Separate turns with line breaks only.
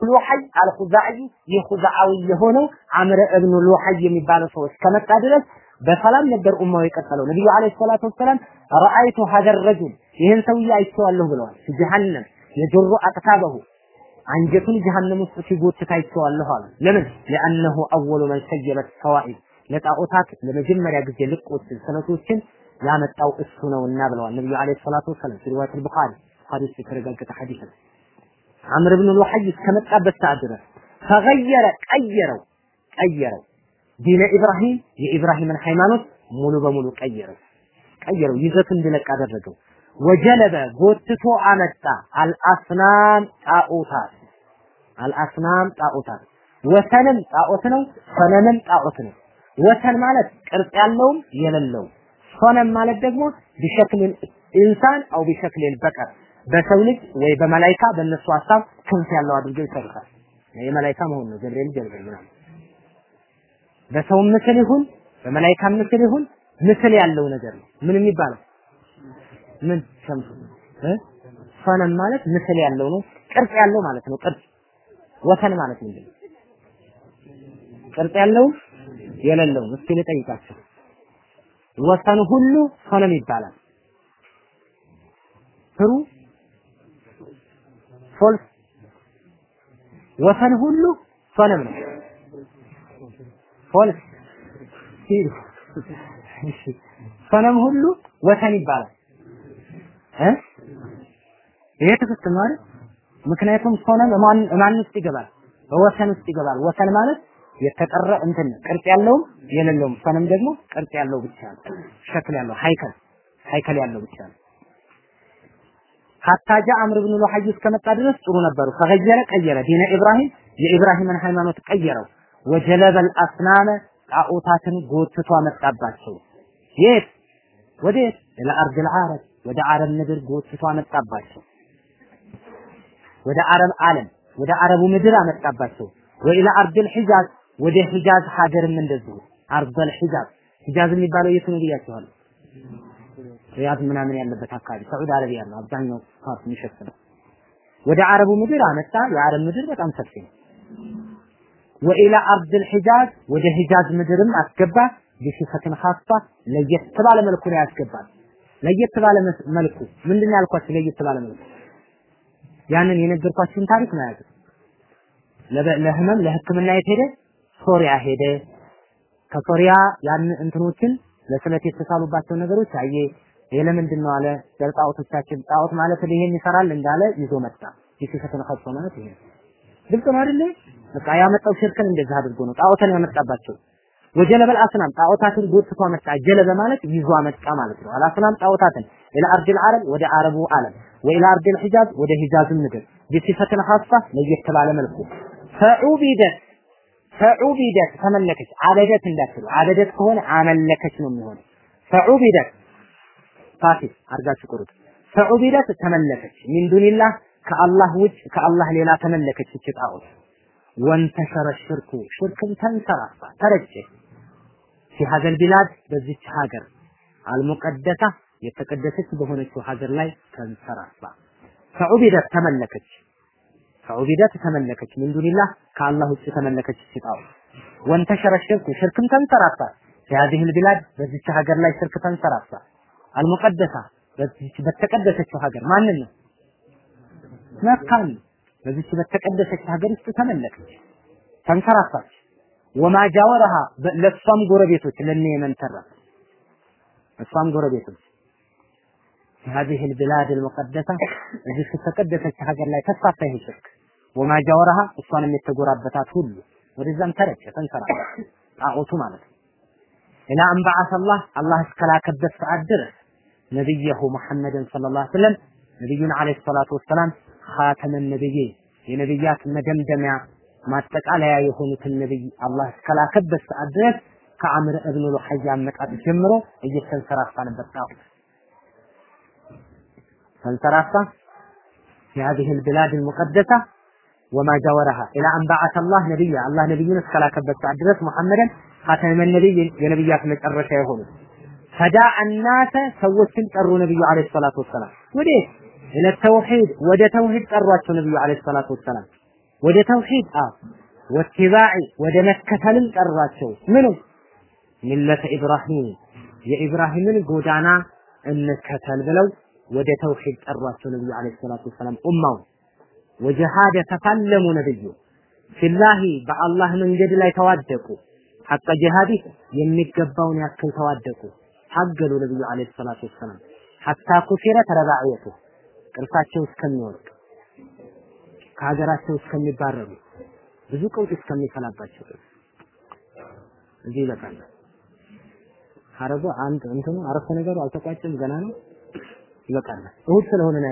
لحي الخزاعي ይህ ኹዛዓዊ የሆነው አምረ እብኑ ሉሐይ የሚባለው ሰው እስከመጣ ድረስ በሰላም ነበር ኡማው የቀጠለው። ነብዩ عليه الصلاة والسلام رأيت هذا الرجل ይህን ሰውዬ አይቼዋለሁ ብለዋል። في جهنم يجر أقتابه አንጀቱን ጀሃነም ውስጥ ሲጎትት አይቼዋለሁ አሉ። ለምን? لأنه أول من سيب السوائب ለጣዖታት ለመጀመሪያ ጊዜ ልቆችን ስለቶችን ያመጣው እሱ ነውና ብለዋል ነብዩ عليه الصلاة والسلام رواية البخاري ሐዲስ የተረጋገጠ ሐዲስ ነው። አምር ብን ሉሐይ እስከመጣበት ሰዓት ድረስ ተገየረ ቀየረው ቀየረው ዲነ ኢብራሂም የኢብራሂምን ሃይማኖት ሙሉ በሙሉ ቀየረው ቀየረው ይዘቱ እንዲለቅ አደረገው። ወጀለበ ጎትቶ አመጣ አልአስናም ጣዖታት አልአስናም ጣዖታት ወሰንም ጣዖት ነው፣ ሰነምም ጣዖት ነው። ወሰን ማለት ቅርጽ ያለውም የሌለውም፣ ሶነም ማለት ደግሞ ቢሸክል ኢንሳን አው ቢሸክል በቀር በሰው ልጅ ወይ በመላይካ በእነሱ ሀሳብ ክንፍ ያለው አድርገው ይሰሩታል። የመላይካ መሆን ነው ገብርኤል ጀብሪል ምናምን በሰው ምስል ይሁን በመላይካ ምስል ይሁን ምስል ያለው ነገር ነው። ምን የሚባለው ምን ሸምሱ ሰነም ማለት ምስል ያለው ነው። ቅርጽ ያለው ማለት ነው። ቅርጽ ወሰን ማለት ምንድን ነው? ቅርጽ ያለው የሌለው እስኪ ልጠይቃችሁ። ወሰን ሁሉ ሰነም ይባላል። ፍሩ ፎልስ ወሰን ሁሉ ሰነም ነው። ሲሉ ሰነም ሁሉ ወሰን ይባላል እ ይሄ ትክክል ነው አይደል? ምክንያቱም ሰነም ማን ማን ውስጥ ይገባል? በወሰን ውስጥ ይገባል። ወሰን ማለት የተቀረ እንትን ቅርጽ ያለውም የሌለውም፣ ሰነም ደግሞ ቅርጽ ያለው ብቻ ነው። ሸክል ያለው ሃይከል ሃይከል ያለው ብቻ ነው። ሀታ ጃ አምር ብን ሉሐይ እስከመጣ ድረስ ጥሩ ነበሩ። ተገየረ ቀየረ ዲነ ኢብራሂም የኢብራሂምን ሃይማኖት ቀየረው። ወጀለበል አስናመ ጣዖታትን ጎትቶ አመጣባቸው። የት ወዴት? ኢላ አርድል ዓረብ ወደ አረብ ምድር ጎትቶ አመጣባቸው። ወደ አረብ ዓለም ወደ አረቡ ምድር አመጣባቸው። وإلى أرض الحجاز ወደ ሒጃዝ ሀገርም እንደዚሁ أرض الحجاز ሒጃዝ የሚባለው የት ነው ብያችኋለሁ። ሪያድ ምናምን ያለበት አካባቢ ሳዑዲ አረቢያ ነው አብዛኛው part የሚሸፍነው። ወደ አረቡ ምድር አመጣ። የአረብ ምድር በጣም ሰፊ ነው። وإلى أرض الحجاز ወደ ሒጃዝ ምድርም አስገባ። ቢሲፈትን ኻሷ ለየት ባለ መልኩ ነው ያስገባል። ለየት ባለ መልኩ ምንድን ያልኳችሁ? ለየት ባለ መልኩ ያንን የነገርኳችሁን ታሪክ ነው ያዘው። ለህመም ለህክምና የት ሄደ? ሶሪያ ሄደ። ከሶሪያ ያን እንትኖችን ለስለት የተሳሉባቸው ነገሮች አየ። ይሄ ለምንድን ነው አለ። ለጣዖቶቻችን ጣዖት ማለት ይሄን ይሰራል እንዳለ ይዞ መጣ። ይስፈተን ኸሶ ማለት ይሄ ግልጽ ነው አይደለ? በቃ ያመጣው ሽርክን እንደዛ አድርጎ ነው ጣዖትን ያመጣባቸው። وجلب الأصنام ጣዖታትን ጎትቶ አመጣ። جلب ማለት ይዞ አመጣ ማለት ነው። الأصنام ጣዖታትን إلى أرض العرب ወደ አረቡ ዓለም وإلى أرض الحجاز ወደ ሒጃዝ ምድር بصفة خاصة ለየት ባለ መልኩ فعبدت فعبدت ተመለከች። عبدت እንዳትሉ عبدت ከሆነ አመለከች ነው የሚሆነው። فعبدت ፋሲል አርጋችሁ ቁሩት። فعبدت ተመለከች። من دون الله ከአላህ ውጭ ከአላህ ሌላ ተመለከች እች ጣዖት። وانتشر الشرك ሽርክም ተንሰራፋ ተረጨ። في هذه البلاد በዚች ሀገር المقدسة የተቀደሰች በሆነችው ሀገር ላይ ተንሰራፋ። فعبدت ተመለከች فعبدت ተመለከች من دون الله ከአላህ ውጭ ተመለከች እች ጣዖት። وانتشر الشرك ሽርክም ተንሰራፋ። في هذه البلاد በዚች ሀገር ላይ ሽርክ ተንሰራፋ። አልሙቀደሳ በዚች በተቀደሰችው ሀገር ማንን ነው? መካን በዚች በተቀደሰች ሀገር ውስጥ ተመለከች፣ ተንሰራፋች። ወማ ጃወረሃ ለሷም ጎረቤቶች ለነ የመን ተረፈ። እሷም ጎረቤቶች هذه البلاد المقدسة እዚህ ከተቀደሰች ሀገር ላይ ተስፋፋ ይሄ ሽርክ ወማ ጃወረሃ እሷንም የተጎራበታት ሁሉ ወደዛም ተረጨ፣ ተንሰራፋ ጣዖቱ ማለት ነው። ኢላ አን በዓሰ አላህ አላህ እስከላከበት ሰዓት ድረስ ነቢየሁ ሙሐመድን ሰለላሁ ዐለይሂ ወሰለም ነቢዩን ዐለይሂ ሰላቱ ወሰላም ኻተመ ነብይ የነብያት መደምደሚያ ማጠቃለያ የሆኑትን ነብይ አላህ እስከላከበት ሰዓት ድረስ ከአምር እብኑ ሉሐይ አመጣጥ ጀምሮ እየተንሰራፋ ነበር ጣዖት ተንሰራፋ في هذه البلاد المقدسة وما جاورها إلى أن بعث الله نبيا الله نبينا እስከላከበት ሰዓት ድረስ ሙሐመድን ኻተመ ነብይ የነብያት መጨረሻ የሆኑ ፈዳ አናተ ሰዎችን ጠሩ ነብዩ አለይሂ ሰላቱ ወሰላም። ወዴት? ኢለ ተውሂድ። ወደ ተውሂድ ጠሯቸው ነብዩ አለይሂ ሰላቱ ወሰላም። ወደ ተውሂድ? አዎ። ወትባዕ ወደ መከተልም ጠራቸው ምኑ? ሚለተ ኢብራሂም። የኢብራሂምን ጎዳና እንከተል ብለው ወደ ተውሂድ ጠሯቸው ነብዩ አለይሂ ሰላቱ ወሰላም። ኡማው ወጀሃደ ተፋለሙ ነብዩ። ፊላሂ በአላህ መንገድ ላይ ተዋደቁ። ሐቀ ጀሃዲ የሚገባውን ያክል ተዋደቁ ታገሉ ነብዩ አለይሂ ሰላቱ ወሰላም ሐታ ኩፊረ ተረባዕየቱ ቅርሳቸው እስከሚወድቅ ከሀገራቸው እስከሚባረሩ ብዙ ቀውጥ እስከሚፈላባቸው እዚህ ይበቃል። ሐረጉ አንድ እንትኑ አረፍተ ነገሩ አልተቋጨም ገና ነው። ይበቃል። እሁድ ስለሆነ